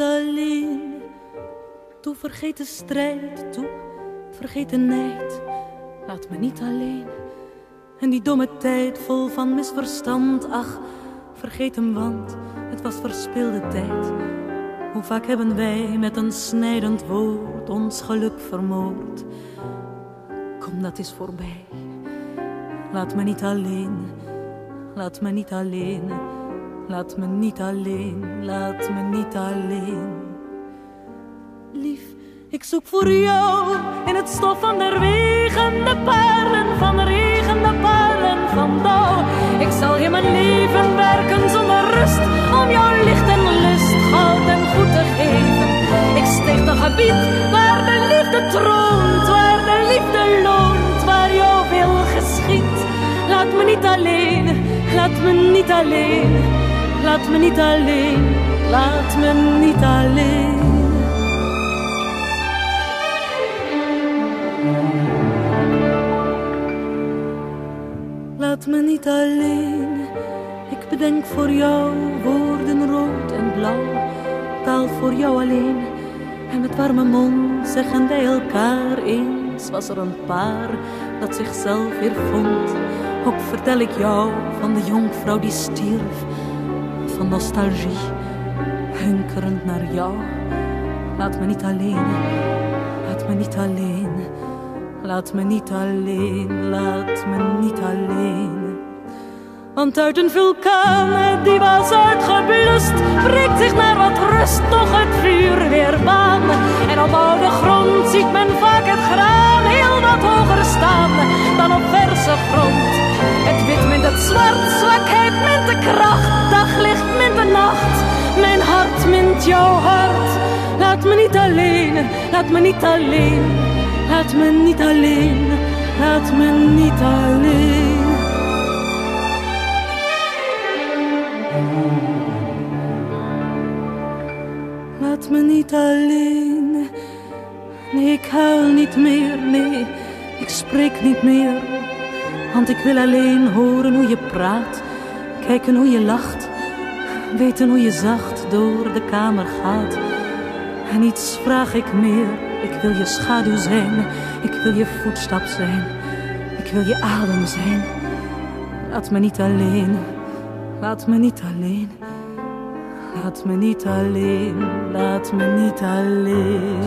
alleen. Toe vergeet de strijd, toe vergeet de nijd. Laat me niet alleen. En die domme tijd vol van misverstand, ach, vergeet hem, want het was verspilde tijd. Hoe vaak hebben wij met een snijdend woord ons geluk vermoord. Kom, dat is voorbij. Laat me niet alleen, laat me niet alleen, laat me niet alleen, laat me niet alleen. Lief, ik zoek voor jou in het stof van de regen, de parelen van de regen, de parelen van dauw. Ik zal je mijn leven werken zonder rust, om jouw licht en lust, goud en goed te geven. Ik sticht een gebied waar de liefde troont, waar de liefde loont, waar jouw wil geschiet. Laat me niet alleen, laat me niet alleen, laat me niet alleen, laat me niet alleen. Laat me niet alleen, ik bedenk voor jou woorden rood en blauw, taal voor jou alleen. En met warme mond zeggen wij elkaar eens, was er een paar dat zichzelf weer vond. Ook vertel ik jou van de jonkvrouw die stierf, van nostalgie, hunkerend naar jou. Laat me niet alleen, laat me niet alleen. Laat me niet alleen, laat me niet alleen. Want uit een vulkaan die was uitgeblust, breekt zich naar wat rust toch het vuur weer baan. En op oude grond ziet men vaak laat me niet alleen. Laat me niet alleen, laat me niet alleen. Laat me niet alleen. Nee, ik huil niet meer, nee, ik spreek niet meer. Want ik wil alleen horen hoe je praat, kijken hoe je lacht, weten hoe je zacht door de kamer gaat. En iets vraag ik meer, ik wil je schaduw zijn, ik wil je voetstap zijn, ik wil je adem zijn. Laat me niet alleen, laat me niet alleen, laat me niet alleen, laat me niet alleen.